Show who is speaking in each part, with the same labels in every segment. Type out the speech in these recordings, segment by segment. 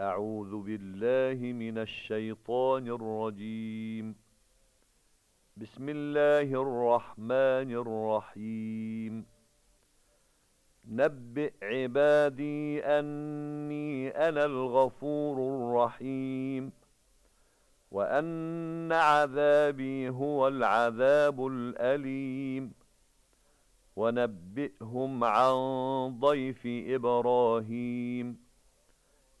Speaker 1: أعوذ بالله من الشيطان الرجيم. بسم الله الرحمن الرحيم. نبئ عبادي أني أنا الغفور الرحيم. وأن عذابي هو العذاب الأليم. ونبئهم عن ضيف إبراهيم.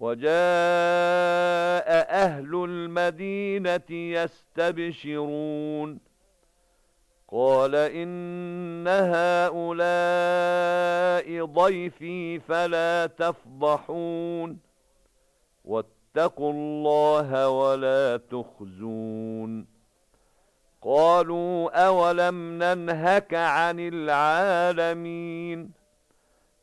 Speaker 1: وجاء أهل المدينة يستبشرون. قال إن هؤلاء ضيفي فلا تفضحون. واتقوا الله ولا تخزون. قالوا أولم ننهك عن العالمين؟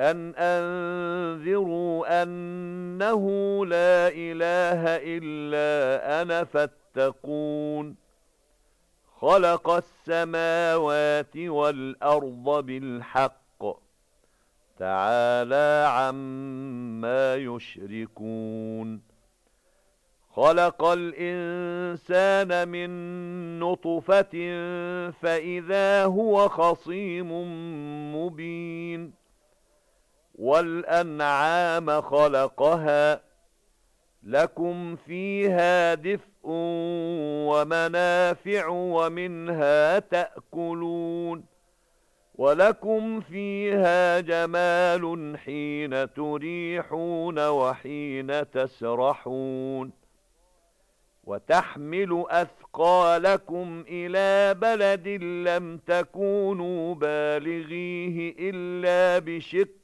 Speaker 1: أن أنذروا أنه لا إله إلا أنا فاتقون. خلق السماوات والأرض بالحق. تعالى عما يشركون. خلق الإنسان من نطفة فإذا هو خصيم مبين. وَالْأَنْعَامَ خَلَقَهَا لَكُمْ فِيهَا دِفْءٌ وَمَنَافِعُ وَمِنْهَا تَأْكُلُونَ وَلَكُمْ فِيهَا جَمَالٌ حِينَ تُرِيحُونَ وَحِينَ تَسْرَحُونَ وَتَحْمِلُ أَثْقَالَكُمْ إِلَى بَلَدٍ لَّمْ تَكُونُوا بَالِغِيهِ إِلَّا بِشِقِّ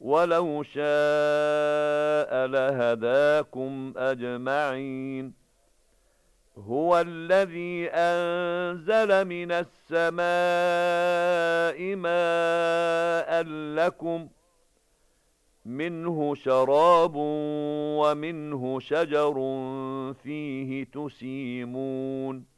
Speaker 1: وَلَوْ شَاءَ لَهَدَاكُمْ أَجْمَعِينَ. هُوَ الَّذِي أَنزَلَ مِنَ السَّمَاءِ مَاءً لَّكُمْ مِنْهُ شَرَابٌ وَمِنْهُ شَجَرٌ فِيهِ تُسِيمُونَ.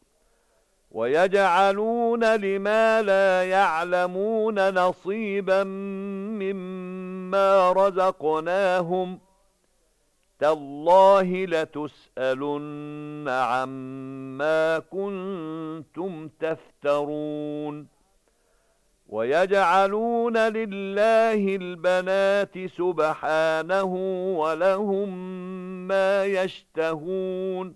Speaker 1: وَيَجْعَلُونَ لِمَا لَا يَعْلَمُونَ نَصِيبًا مِّمَّا رَزَقْنَاهُمْ تَاللَّهِ لَتُسْأَلُنَّ عَمَّا كُنتُمْ تَفْتَرُونَ وَيَجْعَلُونَ لِلَّهِ الْبَنَاتِ سُبْحَانَهُ وَلَهُم مَّا يَشْتَهُونَ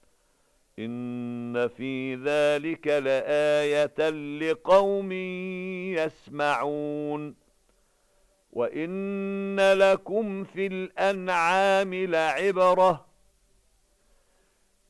Speaker 1: إِنَّ فِي ذَلِكَ لَآيَةً لِقَوْمٍ يَسْمَعُونَ وَإِنَّ لَكُمْ فِي الْأَنْعَامِ لَعِبْرَةً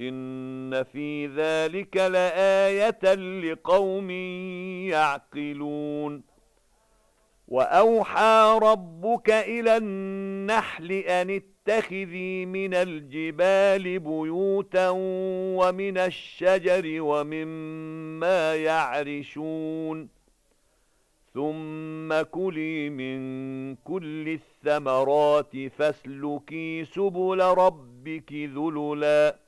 Speaker 1: إِنَّ فِي ذَلِكَ لَآيَةً لِقَوْمٍ يَعْقِلُونَ وَأَوْحَى رَبُّكَ إِلَى النَّحْلِ أَنِ اتَّخِذِي مِنَ الْجِبَالِ بُيُوتًا وَمِنَ الشَّجَرِ وَمِمَّا يَعْرِشُونَ ثُمَّ كُلِي مِن كُلِّ الثَّمَرَاتِ فَاسْلُكِي سُبُلَ رَبِّكِ ذُلُلًا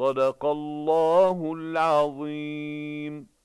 Speaker 1: صدق الله العظيم.